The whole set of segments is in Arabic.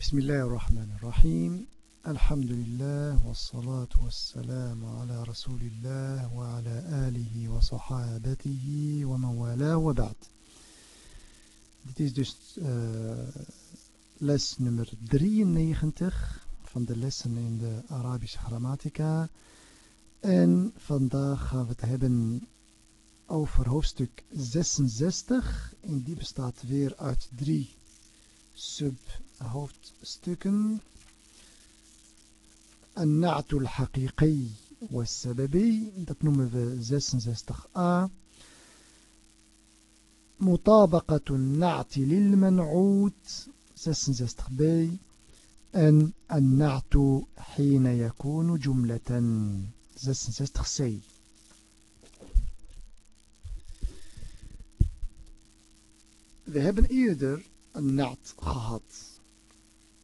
بسم الله الرحمن الرحيم الحمد لله والصلاة والسلام على رسول الله وعلى آله وصحابته ومن والاه وبعد Dit is dus uh, les nummer 93 van de lessen in de Arabische grammatica. En vandaag gaan we het hebben over hoofdstuk 66. En die bestaat weer uit drie subhoofdstukken. النعت الحقيقي والسببي dat noemen we 66a مطابقة النعت للمنعوت 66b en النعت حين يكون جملة 66c We hebben eerder een naad gehad.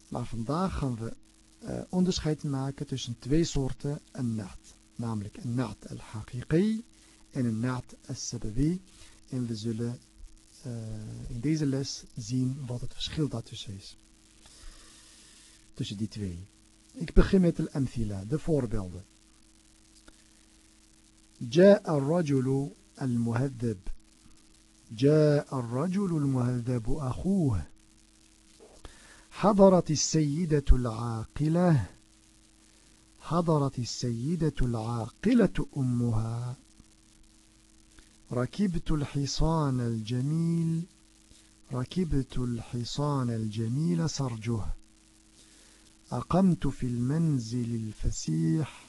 Maar vandaag gaan we uh, onderscheid maken tussen twee soorten een naad. Namelijk een naad al-haqiqi en een naad al-sababi. En we zullen uh, in deze les zien wat het verschil daartussen is. Tussen die twee. Ik begin met al-amthila, de voorbeelden. جاء الرجل المهذب جاء الرجل المهذب أخوه. حضرت السيدة العاقلة. حضرت السيدة العاقلة أمها. ركبت الحصان الجميل. ركبت الحصان الجميل سرجه. أقمت في المنزل الفسيح.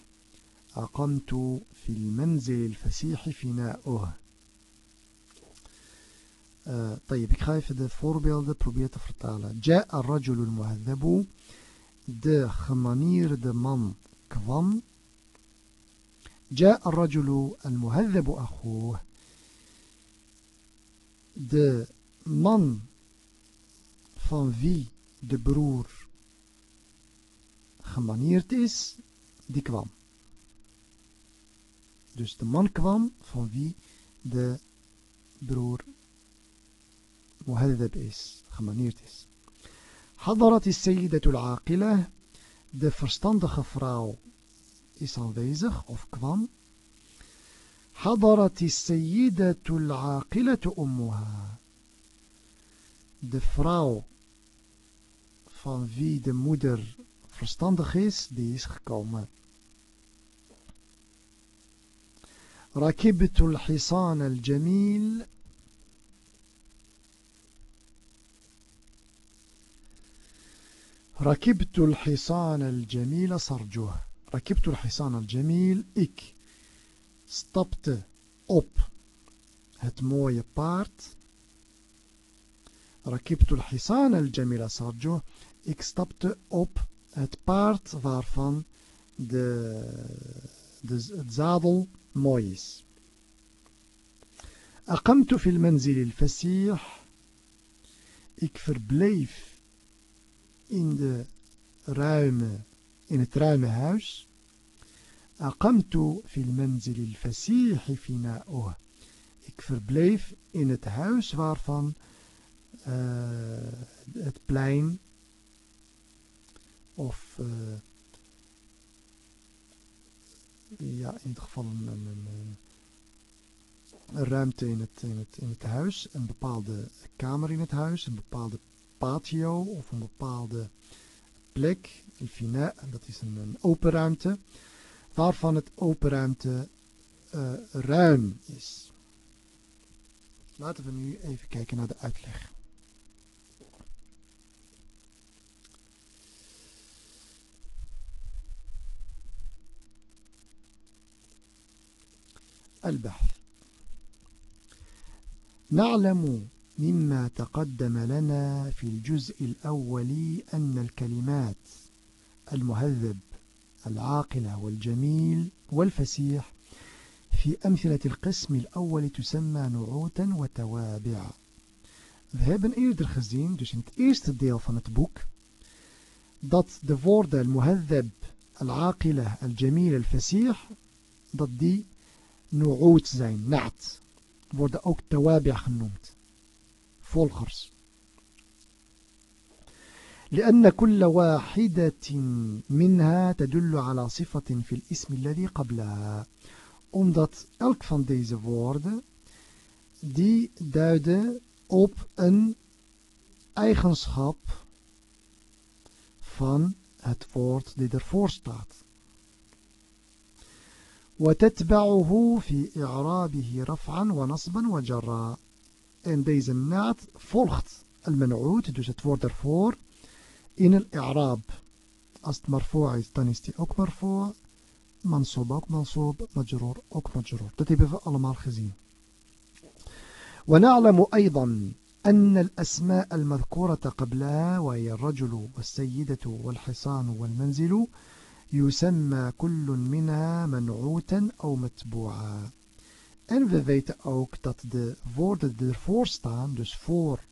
أقمت في المنزل الفسيح فناؤه. طيب, ik ga even de voorbeelden proberen te vertalen. Ja ar-rajulul muhadhabu. De gemanierde man kwam. Ja ar-rajulu al-muhadhabu akhuh. De man van wie de broer gemanierd is, die kwam. Dus de man kwam van wie de broer مهذب is, gemanierd is. Is sayyidatul aqila, de verstandige vrouw is aanwezig of kwam. Is sayyidatul aqilatu ummuha. De vrouw van wie de moeder verstandig is, die is gekomen. ركبت الحصان الجميل ركبت الحصان الجميل سرجه ركبت الحصان الجميل إك. ستبت Op. Het mooie paard. ركبت الحصان الجميل سرجه ik stapte op. Het paard waarvan zadel mooi is. أقمت في المنزل الفسيح. ik verbleef bleef in, de ruime, in het ruime huis. Aqamtu fil il. Ik verbleef in het huis waarvan uh, het plein of eh, ja, in het geval een, een, een ruimte in het, in, het, in het huis, een bepaalde kamer in het huis, een bepaalde patio of een bepaalde plek, een fina, dat is een, een open ruimte, waarvan het open ruimte uh, ruim is. Laten we nu even kijken naar de uitleg. البحث نعلم مما تقدم لنا في الجزء الأول أن الكلمات المهذب العاقلة والجميل والفسيح في أمثلة القسم الأول تسمى نعوتا وتوابع We hebben eerder gezien, dus in het eerste deel van het boek, dat de woorden al-muhadhab, al-aqila, al-jamil, al-fasih, dat die nu'oot zijn, na't, worden ook tawabi' genoemd. Volgers. لأن كل واحدة منها تدل على صفة في الاسم الذي قبلها omdat elk van deze woorden die duiden op een eigenschap van het woord die ervoor staat. وتتبعه في إعرابه رفعا ونصبا وجرا en deze naad volgt المنعوت dus het woord ervoor in الإعراب als het marfoa is dan is die ook marfoa mansoob ook mansoob majroor ook majroor dat hebben we allemaal gezien ونعلم أيضا أن الأسماء المذكورة قبلها وهي الرجل والسيدة والحصان والمنزل يسمى كل منها منعوتا أو متبوعا En we weten ook dat de woorden die ervoor staan, dus voor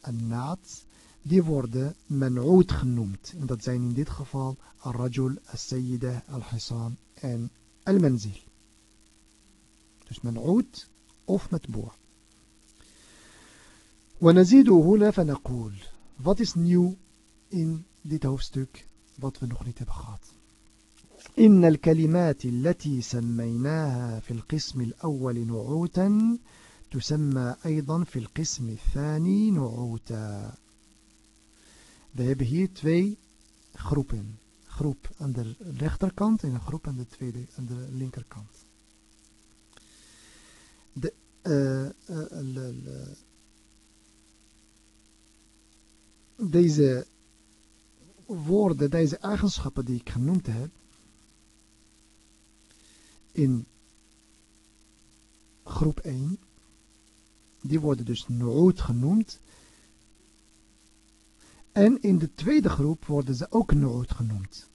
een naad, die worden men'oud genoemd. En dat zijn in dit geval al-rajul, al-sayyida, al-hisan en al-manzil. Dus men'oud of matboa. ونزيد هنا فنقول wat is nieuw in dit hoofdstuk wat we nog niet hebben gehad إن الكلمات التي سميناها في القسم الأول نعوتا تسمى أيضا في القسم الثاني نعوتا We hebben hier twee groepen. Groep aan de rechterkant en een groep aan de, tweede, aan de linkerkant. De, uh, uh, deze woorden, deze eigenschappen die ik genoemd heb, in groep 1, die worden dus nooit genoemd. En in de tweede groep worden ze ook nooit genoemd.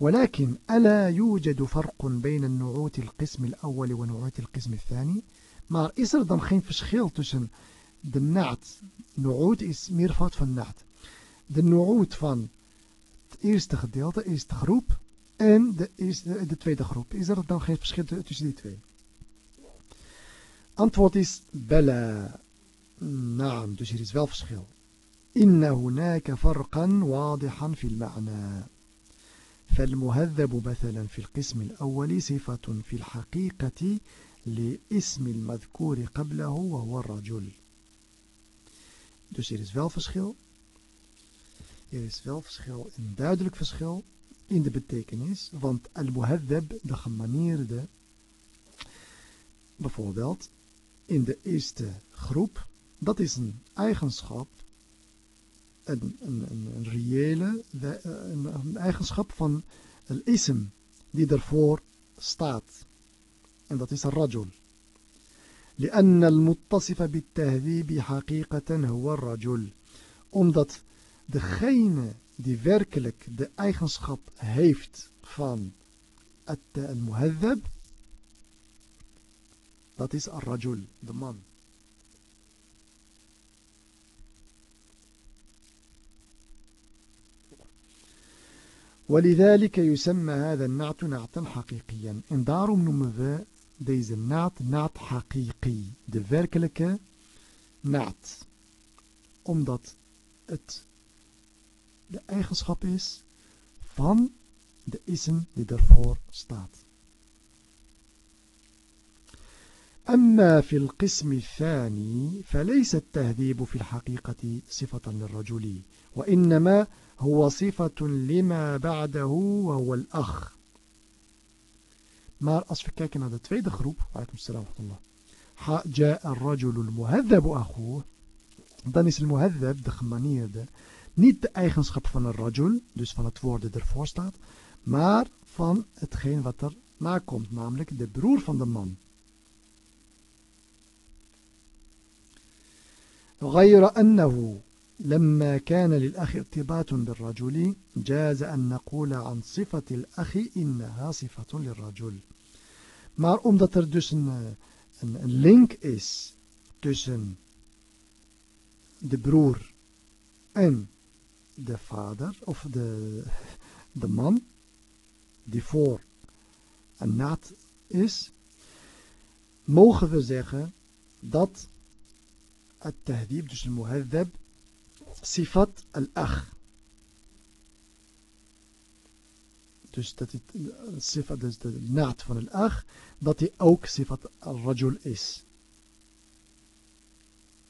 ولكن ألا يوجد فرق بين النعوت القسم الأول ونعوت القسم الثاني maar is er dan geen verschil tussen de naad nu'ud is meervoud van naad de nu'ud van het eerste gedeelte is de groep en de, eerste, de tweede groep is er dan geen verschil tussen die twee antwoord is bella naam dus hier is wel verschil إن هناك فرقا واضحا في المعنى فالمهذب مثلا في القسم الأول صفة في الحقيقة لاسم المذكور قبله وهو الرجل Dus er is wel verschil. Er is wel verschil, een duidelijk verschil in de betekenis. Want al-muhaddab, de gemanierde, bijvoorbeeld in de eerste groep, dat is een eigenschap een, een, een reële een, een eigenschap van een ism die ervoor staat. En dat is een rajul. لأن المتصف بالتهذيب حقيقة هو الرجل omdat degene die werkelijk de eigenschap heeft van het muhaddab dat is al-rajul, de man. ولذلك يسمى هذا النعت نعتا حقيقيا en daarom noemen we deze naad naad haqiqi de werkelijke naad omdat het de eigenschap is van de ism die ervoor staat. أما في القسم الثاني فليس التهذيب في الحقيقة صفة للرجل وإنما هو صفة لما بعده وهو الأخ. Maar als we kijken naar de tweede groep, جاء الرجل المهذب أخوه dan المهذب de gemanierde niet de eigenschap van een rajul, dus van het woord dat ervoor staat, maar van hetgeen wat er nakomt, namelijk de broer van de man. غير أنه لما كان للأخ ارتباط بالرجل جاز أن نقول عن صفة الأخ إنها صفة للرجل Maar omdat er dus een, een, een link is tussen de broer en de vader, of de, de man, die voor een naad is, mogen we zeggen dat het tahdib, dus een muhaddab, sifat al-ach. Dus dat het sifat, dus de naad van al-ach, dat hij ook sifat al-rajul is.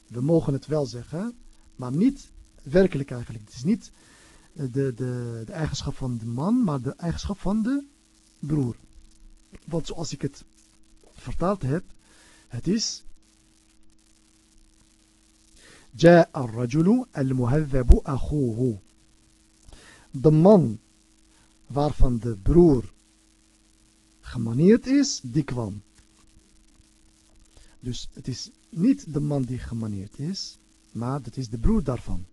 We mogen het wel zeggen, maar niet werkelijk eigenlijk. Het is niet de, de, de eigenschap van de man, maar de eigenschap van de broer. Want zoals ik het vertaald heb, het is جاء الرجل المهذب أخوه de man waarvan de broer gemaneerd is, die kwam. Dus het is niet de man die gemaneerd is, maar het is de broer daarvan.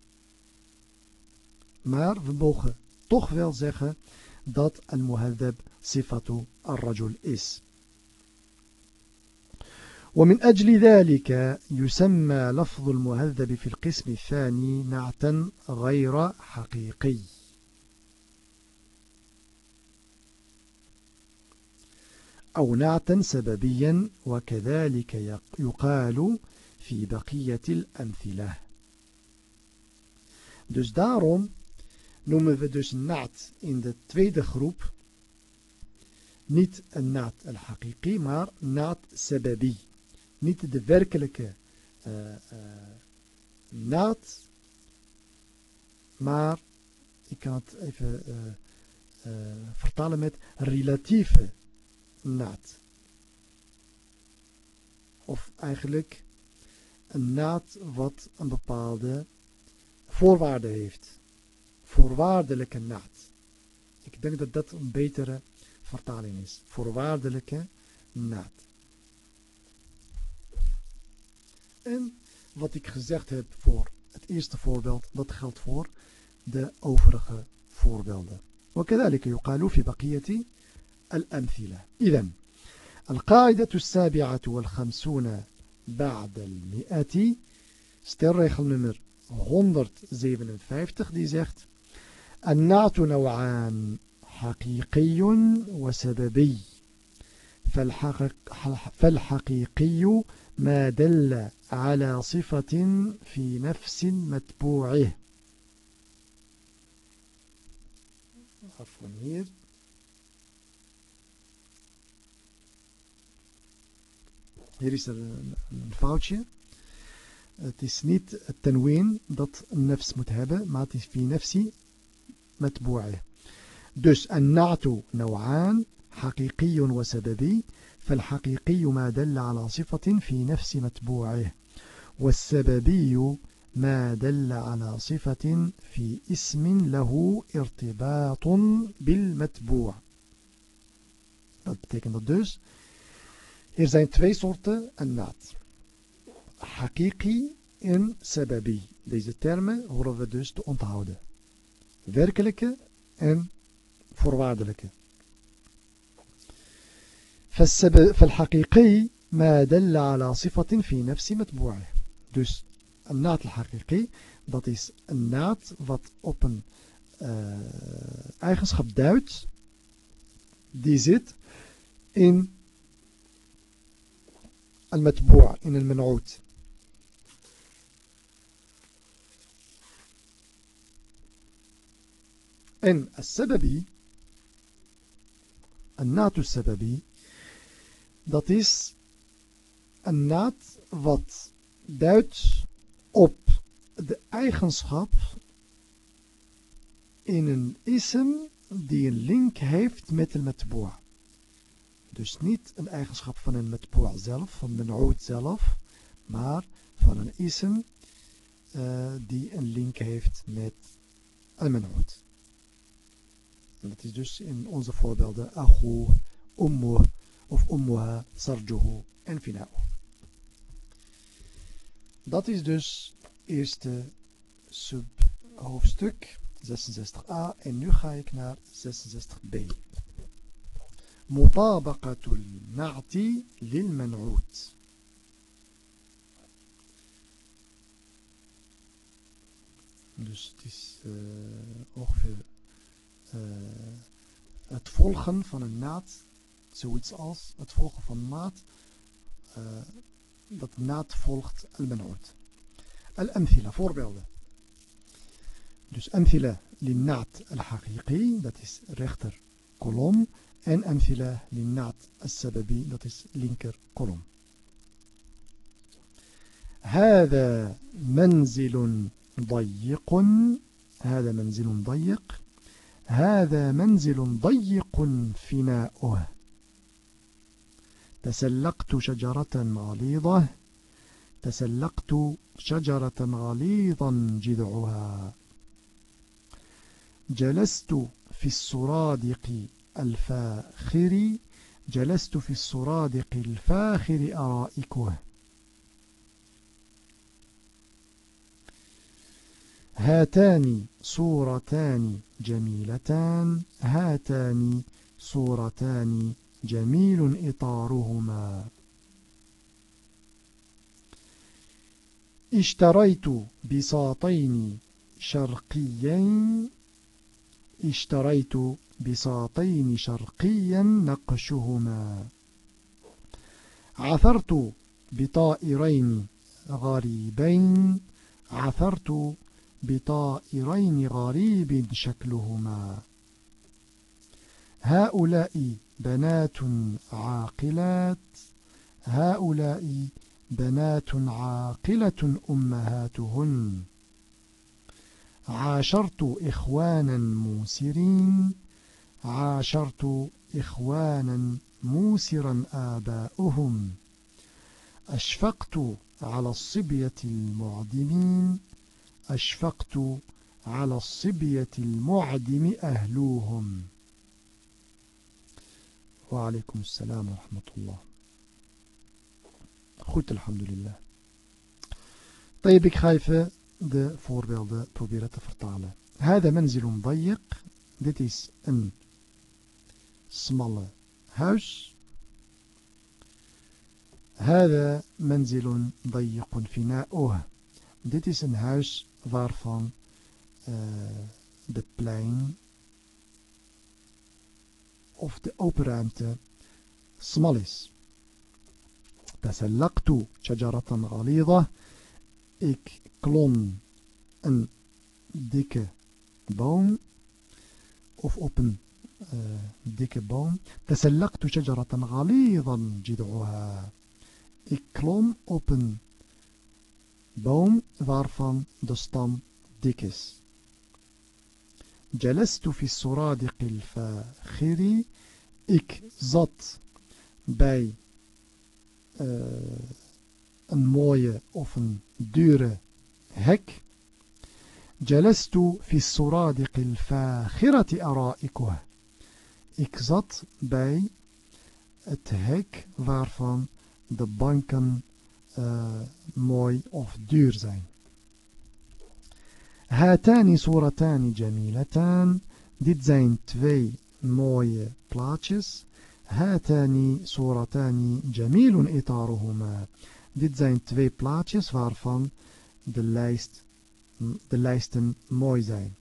Maar we mogen toch wel zeggen dat al-muhadhab sifatu al-rajul is. ومن أجل ذلك يسمى لفظ المهذب في القسم الثاني نعتا غير حقيقي أو نعتا سببيا وكذلك يقال في بقية الأمثلة Dus daarom noemen we dus naad in de tweede groep niet een naad al-haqiqi, maar naad sababi. Niet de werkelijke uh, uh, naad, maar ik kan het even uh, vertalen met relatieve naad. Of eigenlijk een naad wat een bepaalde voorwaarde heeft Voorwaardelijke naad. Ik denk dat dat een betere vertaling is. Voorwaardelijke naad. En wat ik gezegd heb voor het eerste voorbeeld, dat geldt voor de overige voorbeelden. وكذلك يقال في بقية الأمثلة إذا القاعدة السابعة والخمسون بعد المئة stelregel nummer 157 die zegt النعت نوعان حقيقي وسببي فالحقيقي ما دل على صفة في نفس متبوعه hier is er een, een foutje het is niet het tenween dat een nefs moet hebben maar het is fi nefsi متبوعة دوس النعت نوعان حقيقي وسببي فالحقيقي ما دل على صفة في نفس متبوعه والسببي ما دل على صفة في اسم له ارتباط بالمتبوع بتكن دس Hier zijn twee soorten een naad. Hakiki en sababi. Deze termen horen we dus te onthouden. Werkelijke en voorwaardelijke. فالحقيقي ما دل على صفة في نفس متبوعه dus een naad al-haqiqi dat is een naad wat op een uh, eigenschap duidt die zit in al-matbu' in al-man'oot En as-sababi, een natu sababi, dat is een naad wat duidt op de eigenschap in een ism die een link heeft met een metboa. Dus niet een eigenschap van een metboa zelf, van de oud zelf, maar van een ism eh, die een link heeft met een god. Dat is dus in onze voorbeelden achu, ummu of ummuha, sarjuhu en finau. Dat is dus eerste subhoofdstuk 66a en nu ga ik naar 66b. Na'ti lil. Dus het is eh, ongeveer uh, het volgen van een naad, zoiets als het volgen van een naad, uh, dat naad volgt al-manoot. Al-amthila, voorbeelden. Dus amthila linna'at al-haqiqi, dat is rechter kolom. En amthila linna'at al-sababi, dat is linker kolom. هذا منزل ضيق هذا منزل ضيق هذا منزل ضيق فناؤه. تسلقت شجرة غليظة. تسلقت شجرة غليظا جذعها. جلست في السرادق الفاخر. جلست في السرادق الفاخر أرائكه. هاتان صورتان جميلتان هاتان صورتان جميل إطارهما. اشتريت بساطين شرقيين اشتريت بساطين شرقيا نقشهما. عثرت بطائرين غريبين عثرت بطائرين غريب شكلهما. هؤلاء بنات عاقلات. هؤلاء بنات عاقلة أمهاتهن. عاشرت إخوانا موسرين. عاشرت إخوانا موسرا آباؤهم. أشفقت على الصبية المعدمين أشفقت على الصبية المعدم أهلوهم وعليكم السلام ورحمة الله Goed, alhamdulillah. طيب ik ga even de voorbeelden proberen. هذا منزل ضيق. Dit is een smalle huis. هذا منزل ضيق فناؤه. Dit is een huis waarvan uh, de plein of de open ruimte smal is. Tasallaktu shajaratan ghalidha. Ik klom een dikke boom of op een eh, dikke boom. Tasallaktu shajaratan ghalidhan jid'uha. Ik klom op een boom waarvan de stam dik is. جلست في السرادق الفاخر ik zat bij uh, een mooie of een dure hek جلست في السرادق الفاخرة أرائكه ik zat bij het hek waarvan de banken uh, mooi of duur zijn. Hatani suratani jamilatan. Dit zijn twee mooie plaatjes. Hatani suratani jamilun itaruhuma. Dit zijn twee plaatjes waarvan de, lijst, de lijsten mooi zijn.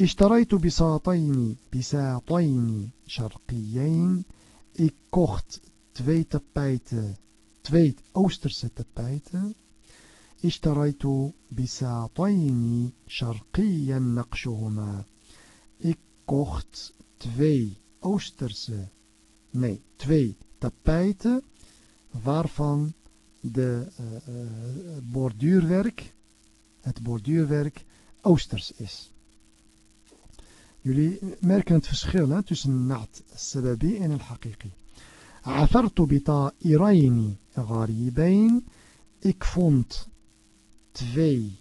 اشتريت بساطين بساطين شرقيين ik kocht twee tapijten twee oosterse tapijten. Ishtaraitu bisataini sharqiyan naqshuhuma. Ik kocht twee oosterse, nee, twee tapijten, waarvan de eh, eh, borduurwerk, het borduurwerk oosters is. Jullie merken het verschil hè, tussen naad sababi en al-haqiqi. عثرت بطائرين غريبين ik vond twee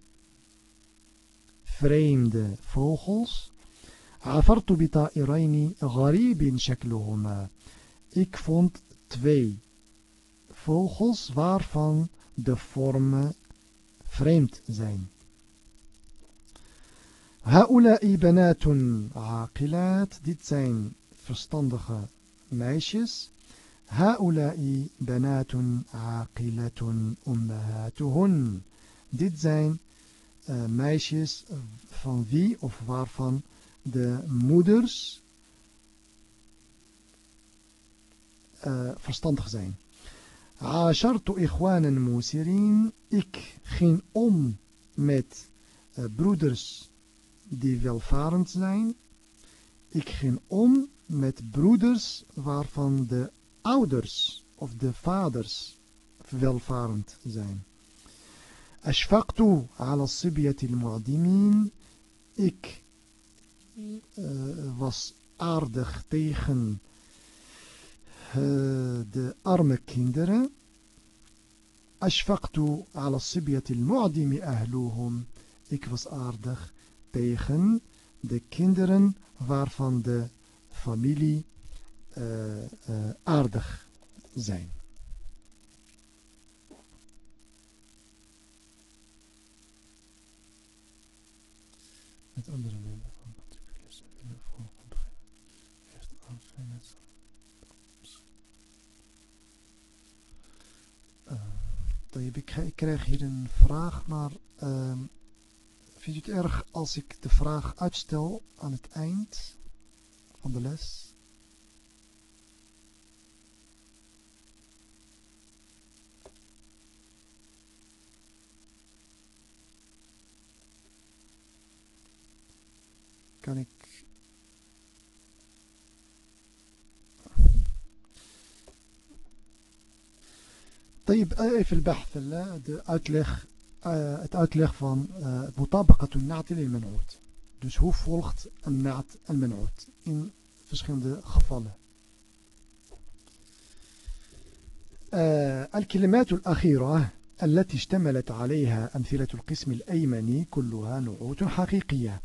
vreemde vogels عثرت بطائرين غريب شكلهما ik vond twee vogels waarvan de vormen vreemd zijn هؤلاء بنات عاقلات dit zijn verstandige meisjes Haulai banatun aqilatun ummahatuhun. Dit zijn eh, meisjes van wie of waarvan de moeders uh, verstandig zijn. Ashartu ikhwanen musirin. Ik ging om met eh, broeders die welvarend zijn. Ik ging om met broeders waarvan de ouders of de vaders welvarend zijn. أشفقت على الصبية المعدمين ik uh, was aardig tegen uh, de arme kinderen أشفقت على الصبية المعدم أهلهم ik was aardig tegen de kinderen waarvan de familie uh, uh, aardig zijn. Met andere woorden van particuliers willen volgend heeft aangegeven. Uh, ik krijg hier een vraag, maar uh, vindt u het erg als ik de vraag uitstel aan het eind van de les? Kan ik طيب even البحث de uitleg het uitleg van مطابقة النعت للمنعوت. volgt een naad en men'oot in verschillende gevallen الكلمات الأخيرة التي اشتملت عليها أمثلة القسم الأيمني كلها نعوت حقيقية.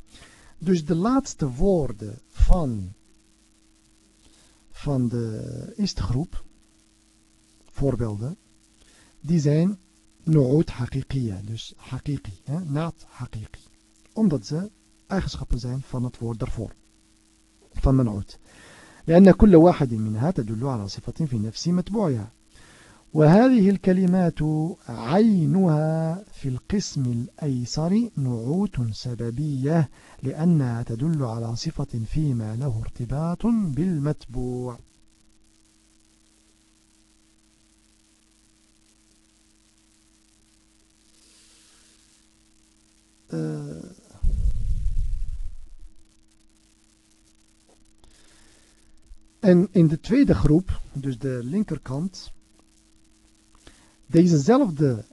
Dus de laatste woorden van, van de eerste groep, voorbeelden, die zijn nu'ud haqiqiyya, dus haqiqi, naad haqiqi. Omdat ze eigenschappen zijn van het woord daarvoor, van منعوت. لأن كل واحد منها تدل على صفة في نفس متبوعها وهذه الكلمات عينها في القسم الأيسر نعوت سببية لأنها تدل على صفة فيما له ارتباط بالمتبوع. En in de tweede groep, dus de linkerkant, Dezezelfde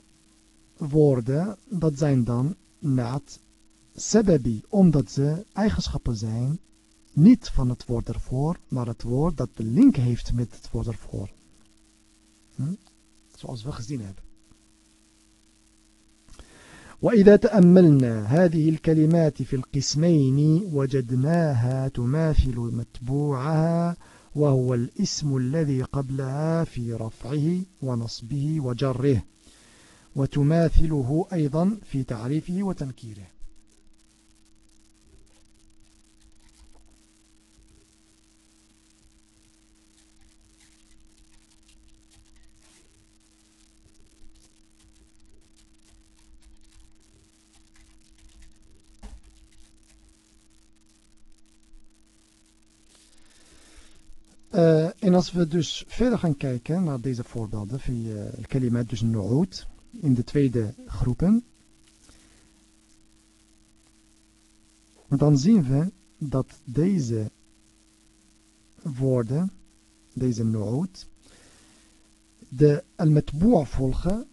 woorden, dat zijn dan naad sababi, omdat ze eigenschappen zijn, niet van het woord ervoor, maar het woord dat de link heeft met het woord ervoor. Hm? Zoals we gezien hebben. وإذا تأملنا هذه الكلمات في القسمين وجدناها تماثل متبوعها وهو الاسم الذي قبلها في رفعه ونصبه وجره وتماثله أيضا في تعريفه وتنكيره. Uh, en als we dus verder gaan kijken naar deze voorbeelden via het kalimat, dus nu'ud, in de tweede groepen, dan zien we dat deze woorden, deze nu'ud, de al-matbu' volgen,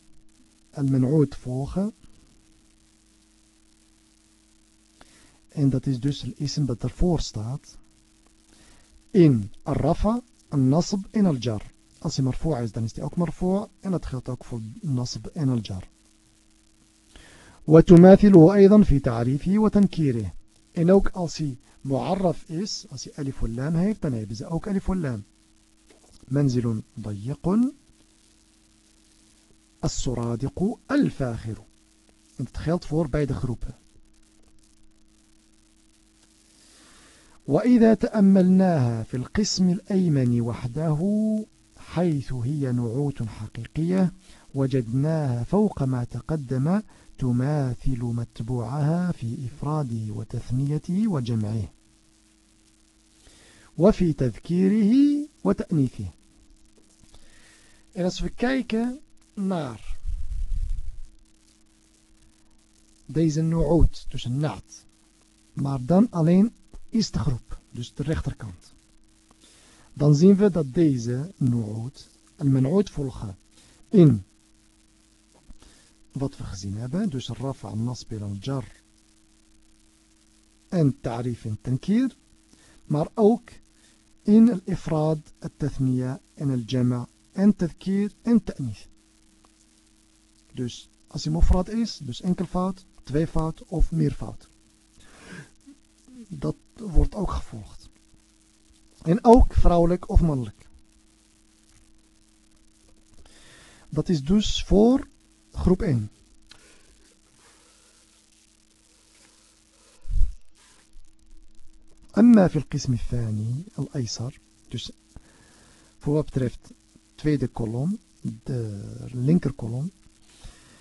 al-man'ud volgen, en dat is dus het ism dat ervoor staat, إن الرفع النصب إن الجر أصي مرفوع إذا Als أوك مرفوع is, dan أوك hij نصب marfoa الجر وتماثله أيضا في تعريفه وتنكيره. إن أوك أصي معرف إس ألسي ألف واللام هاي تنابز أوك ألف واللام. منزل ضيق. السرادق الفاخر. انت تخيلت فور بايد خروبه. وإذا تأملناها في القسم الأيمن وحده حيث هي نعوت حقيقية وجدناها فوق ما تقدم تماثل متبوعها في إفراده وتثنيته وجمعه وفي تذكيره وتأنيثه. En als we kijken naar deze nu'ud, dus alleen de groep, dus de rechterkant. Dan zien we dat deze nu'ud, al-man'ud volgen in wat we gezien hebben, dus rafa, nasbir, al-jar en ta'rif en tankir, maar ook in al-ifrad, al-tathniya en al-jama' en tadkir en ta'nith. Dus als hij mufrad is, dus enkelvoud, tweevoud of meervoud. Dat wordt ook gevolgd. En ook vrouwelijk of mannelijk. Dat is dus voor groep 1. أما في القسم الثاني الأيسر dus voor wat betreft tweede kolom de linker kolom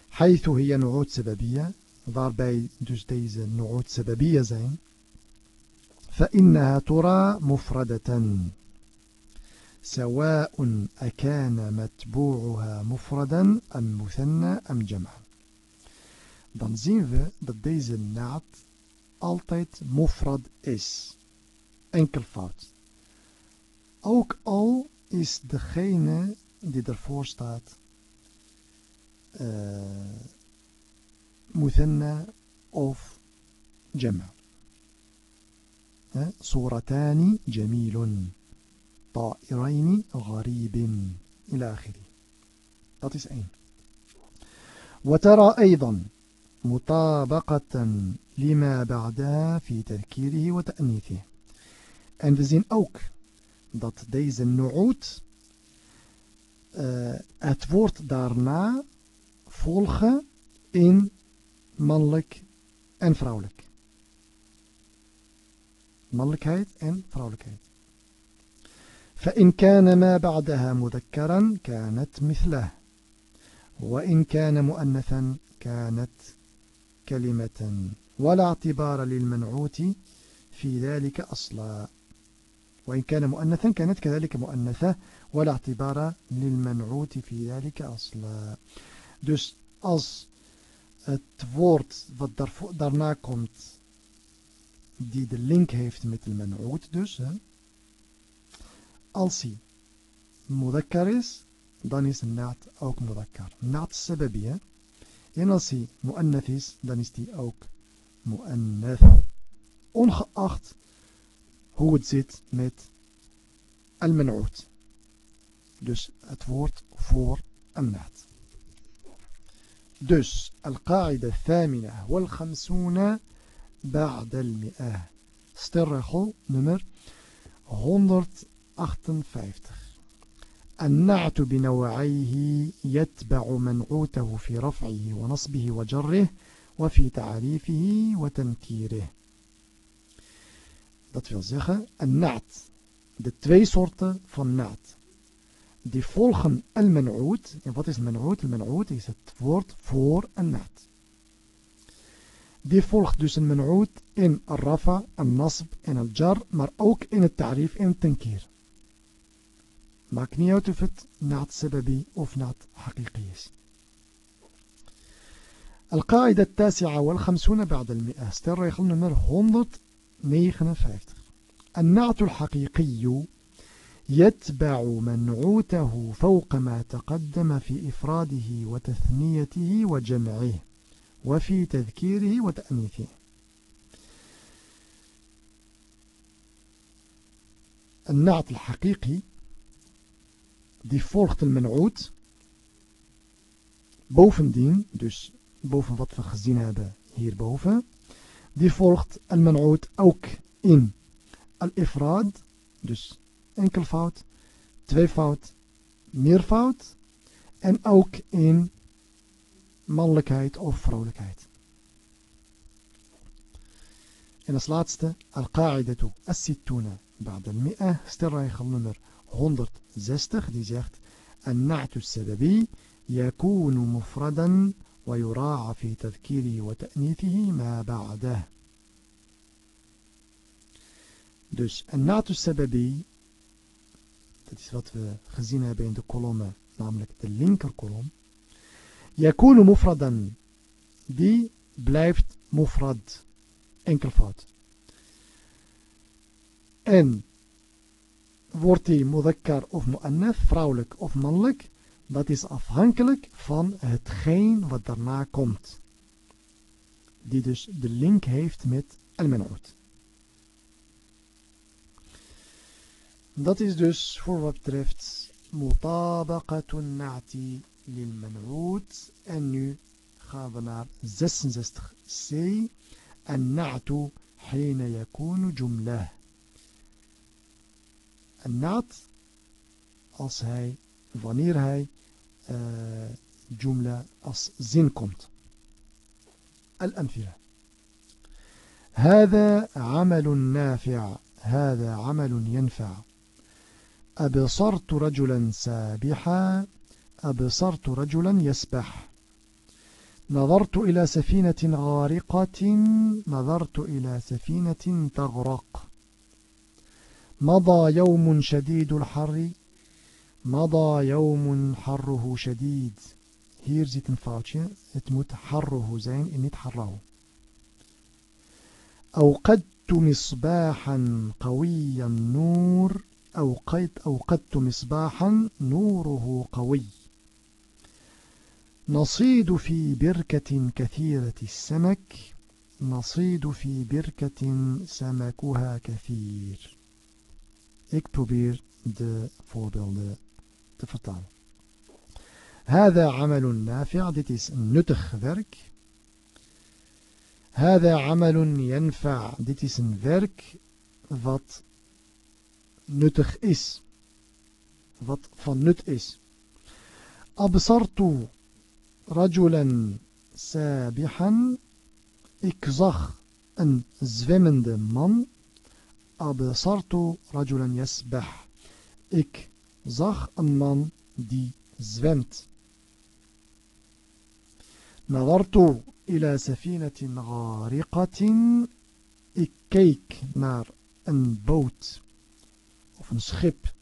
حيث هي نعود سببية waarbij dus deze نعود سببية zijn فإنها ترى مفردة سواء أكان متبوعها مفردا أم مثنى أم جمعا dan zien we dat deze naad altijd mufrad is. Enkelvoud. Ook al is degene die ervoor staat uh, مثنى of جمع صورتان جميل. طائرين غريب. إلى آخره. That is وترى أيضا مطابقة لما بعدها في تذكيره وتأنيثه. أن فزين أوك dat ديز النعوت uh, دارنا woord daarna volgen in mannelijk en vrouwelijk. Mannelijkheid en vrouwelijkheid. فإن كان ما بعدها مذكرا كانت مثله وإن كان مؤنثا كانت كلمة ولا اعتبار للمنعوت في ذلك أصلا وإن كان مؤنثا كانت كذلك مؤنثة ولا اعتبار للمنعوت في ذلك أصلا Dus als het woord wat daarna komt, die de link heeft met de men'oud dus, hè, als hij mudakkar is, dan is een naad ook mudakkar. Naad sababi, hè. En als hij mu'annath is, dan is hij ook mu'annath. Ongeacht hoe het zit met al-men'oud. Dus het woord voor een naad. Dus, القاعدة الثامنة والخمسون بعد المئة sterregel nummer 158 النعت بنوعيه يتبع منعوته في رفعه ونصبه وجره وفي تعريفه وتنكيره Dat wil zeggen, een naad. De twee soorten van naad. die volgen al-man'oud. En wat is man'oud? Al-man'oud is het woord voor een naad. Die volgt dus een man'oud in al-rafa, al-nasb en al-jar, maar ook in het ta'rif en het tankir. Maakt niet uit of het naad sababi of naad haqiqi is. القاعدة التاسعة والخمسون بعد المئة sterregel nummer 159 النعت الحقيقي يتبع منعوته فوق ما تقدم في إفراده وتثنيته وجمعه وفي تذكيره وتأنيثه النعت الحقيقي die volgt een men'oud bovendien, dus boven wat we gezien hebben hierboven die volgt een men'oud ook in al-ifrad dus enkelvoud, tweevoud, meervoud en ook in mannelijkheid of vrouwelijkheid. En als laatste, al-qa'idatu as-sittuna ba'd al-mi'a, stelregel nummer 160, die zegt, النعت السببي يكون مفردا ويراعى في تذكيره وتأنيثه ما بعده. Dus النعت السببي Dat is wat we gezien hebben in de kolommen, namelijk de linkerkolom. Yakunu mufradan. Die blijft mufrad. Enkelvoud. En wordt hij mudhakkar of mu'annath, vrouwelijk of mannelijk, dat is afhankelijk van hetgeen wat daarna komt. Die dus de link heeft met al-man'ud. Dat is dus voor wat betreft mutabaqatun na'ti man'ud. En nu gaan we naar 66c. النعت حين يكون جملة النعت als hij, wanneer hij uh, jumla als zin komt. الأمثلة هذا عمل نافع هذا عمل ينفع أبصرت رجلا سابحا أبصرت رجلا يسبح. نظرت إلى سفينة غارقة نظرت إلى سفينة تغرق. مضى يوم شديد الحر مضى يوم حره شديد. Hier zit een foutje. Het moet harruhu zijn en niet. أوقدت مصباحا قوي النور أوقد أوقدت مصباحا نوره قوي. نصيد في بركة كثيرة السمك نصيد في بركة سمكها كثير Ik probeer de voorbeelden te vertalen. هذا عمل نافع dit is nuttig werk هذا عمل ينفع dit is een werk wat nuttig is wat van nut is أبصرت رجلا سابحا ik zag een zwemmende man أبصرت رجلا يسبح ik zag een man die zwemt نظرت إلى سفينة غارقة ik keek naar een boot of een schip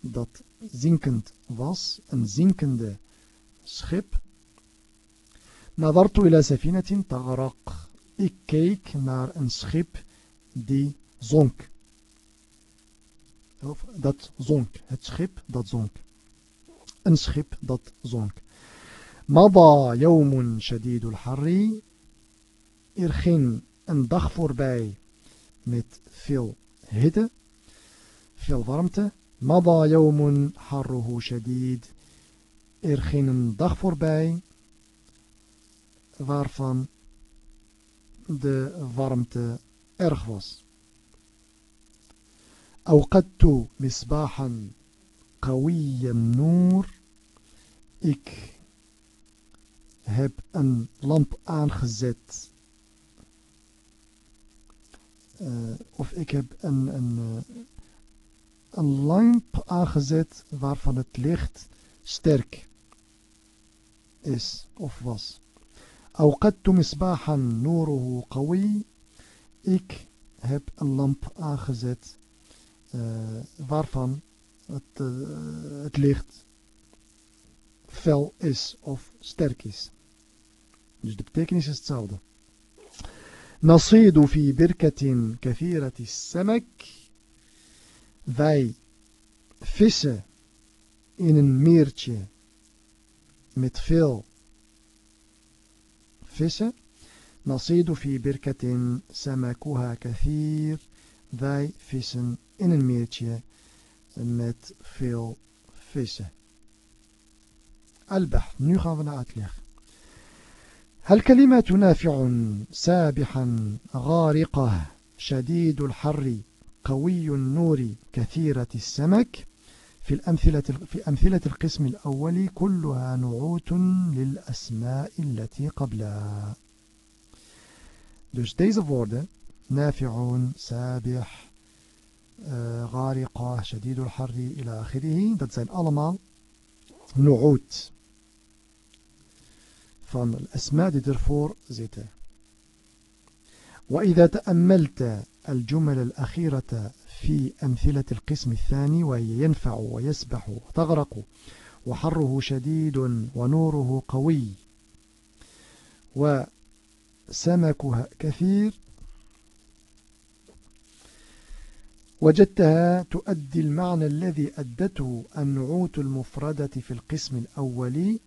dat zinkend was, een zinkende schip. نظرت إلى سفينة تغرق ik keek naar een schip die zonk. Of dat zonk. Het schip dat zonk. Een schip dat zonk. مضى يوم شديد الحر Er ging een dag voorbij met veel hitte, veel warmte. مضى يوم حره شديد Er ging een dag voorbij waarvan de warmte erg was. أوقدت مصباحا قوي النور Ik heb een lamp aangezet. Uh, of ik heb een, een, uh, een lamp aangezet waarvan het licht sterk is of was. أوقدت مصباحا نوره قوي Ik heb een lamp aangezet uh, waarvan het, uh, het licht fel is of sterk is. Dus de betekenis is hetzelfde. Nasidu fi birkatin kathirati samak. Wij vissen in een meertje met veel vissen. Nasidu fi birkatin samakuha kathir. Wij vissen in een meertje met veel vissen. Al-Bah. Nu gaan we naar uitleg. الكلمة نافع سابحا غارقة شديد الحر قوي النور كثيرة السمك في الأمثلة في أمثلة القسم الأول كلها نعوت للأسماء التي قبلها. Dus deze woorden نافع سابح غارقة شديد الحر إلى آخره dat zijn allemaal نعوت van الأسماء die ervoor zitten. وإذا تأملت الجمل الأخيرة في أمثلة القسم الثاني وهي ينفع ويسبح وتغرق وحره شديد ونوره قوي وسمكها كثير. وجدتها تؤدي المعنى الذي أدته النعوت المفردة في القسم الأولي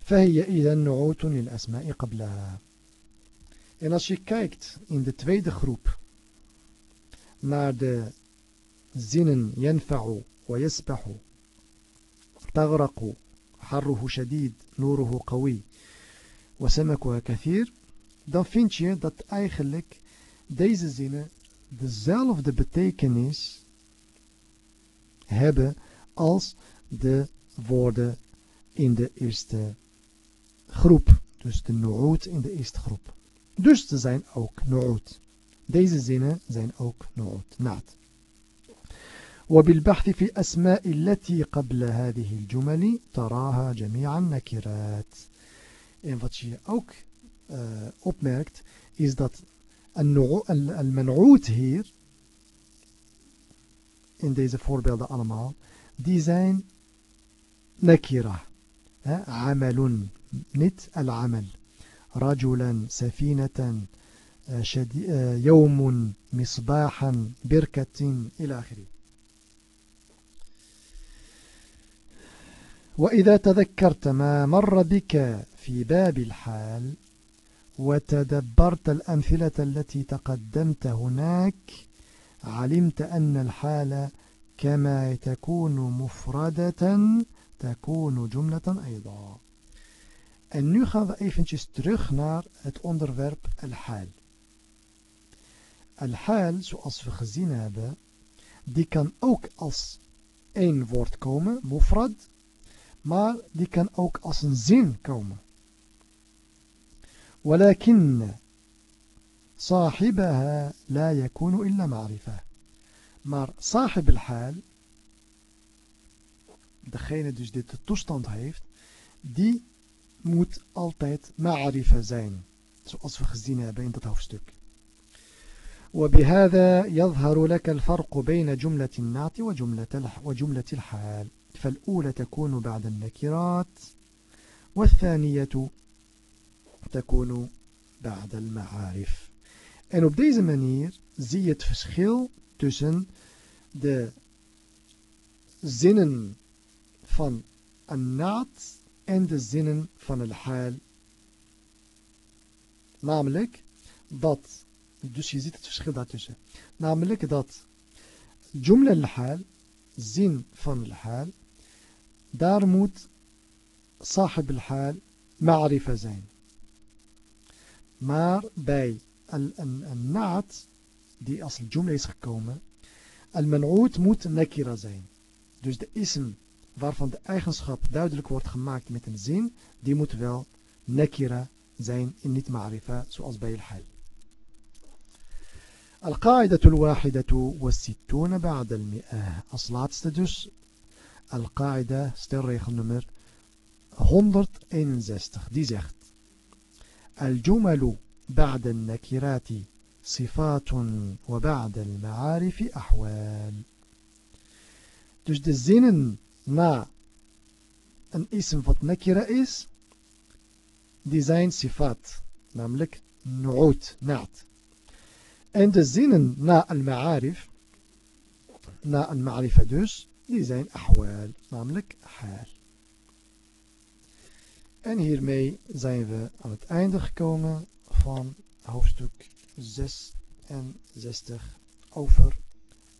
فهي إذا نعوت للأسماء قبلها. En als je kijkt in de tweede groep naar de zinnen ينفع ويسبح تغرق حره شديد نوره قوي وسمكها كثير dan vind je dat eigenlijk deze zinnen dezelfde betekenis hebben als de woorden in de eerste groep. Dus de nu'ud in de eerste groep. Dus ze zijn ook nu'ud. Deze zinnen zijn ook. Naad. وبالبحث في أسماء التي قبل هذه الجمل تراها جميعا نكرات. En wat je ook uh, opmerkt is dat al-man'oot hier, in deze voorbeelden allemaal, die zijn nakira. Amalun, niet al-amal. رجلا سفينة يوم مصباحا بركة إلى آخره وإذا تذكرت ما مر بك في باب الحال وتدبرت الأمثلة التي تقدمت هناك علمت أن الحال كما تكون مفردة تكون جملة أيضا En nu gaan we eventjes terug naar het onderwerp al-hal. Al-hal, zoals we gezien hebben, die kan ook als één woord komen, mufrad, maar die kan ook als een zin komen. ولكن صاحبها لا يكون إلا معرفة maar صاحب الحال degene dus dit de toestand heeft die moet altijd ma'arifa zijn zoals we gezien hebben in dat hoofdstuk وبهذا يظهر لك الفرق بين جملة النعت وجملة, وجملة الحال فالأولى تكون بعد النكرات والثانية تكون بعد المعارف. En op deze manier zie je het verschil tussen de zinnen van een naad en de zinnen van een haal. Namelijk dat, dus je ziet het verschil daartussen. Namelijk dat jumla al-haal, zin van al-haal, daar moet sahib al-haal ma'rifa zijn. Maar bij een naad, die als jumla is gekomen, al-man'oot moet nakira zijn. Dus de ism waarvan de eigenschap duidelijk wordt gemaakt met een zin, die moet wel nakira zijn in niet ma'rifa, zoals bij al-hal. القاعدة الواحدة والستون بعد المئة. أصلات ستدوس. القاعدة ستريخ نمر 161 die zegt الجمل بعد النكرات صفات وبعد المعارف أحوال. dus de zinnen na een اسم wat نكرة is? die zijn صفات. namelijk نعوت. نعت. En de zinnen na المعارف, na المعرفة dus, die zijn أحوال, namelijk حال. En hiermee zijn we aan het einde gekomen van hoofdstuk 66 over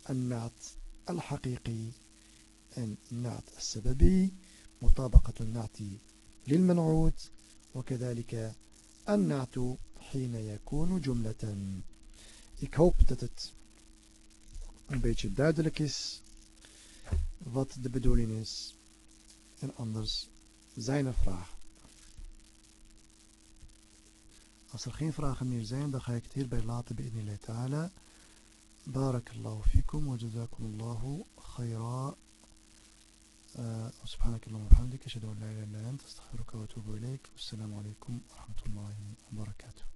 النعت الحقيقي النعت السببي مطابقة النعت للمنعوت وكذلك النعت حين يكون جملة Ik hoop dat het een beetje duidelijk is wat de bedoeling is. En anders zijn er vragen. Als er geen vragen meer zijn, dan ga ik het hierbij laten bij Idnillah ta'ala. Barakallahu fikum wa jazakumullahu khayra. سبحانك اللهم وبحمدك اشهد ان لا اله الا انت استغفرك واتوب اليك والسلام عليكم ورحمه الله وبركاته